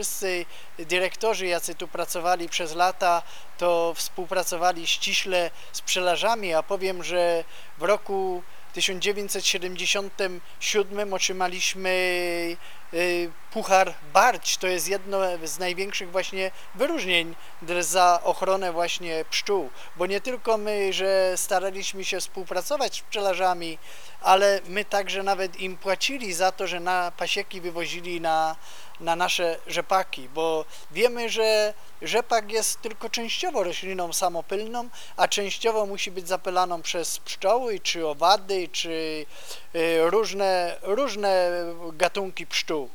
wszyscy dyrektorzy, jacy tu pracowali przez lata, to współpracowali ściśle z pszczelarzami, a powiem, że w roku 1977 otrzymaliśmy y, Puchar Barć. To jest jedno z największych właśnie wyróżnień za ochronę właśnie pszczół, bo nie tylko my, że staraliśmy się współpracować z pszczelarzami, ale my także nawet im płacili za to, że na pasieki wywozili na, na nasze rzepaki, bo wiemy, że rzepak jest tylko częściowo rośliną samopylną, a częściowo musi być zapylaną przez pszczoły, czy owady, czy y, różne, różne gatunki pszczół.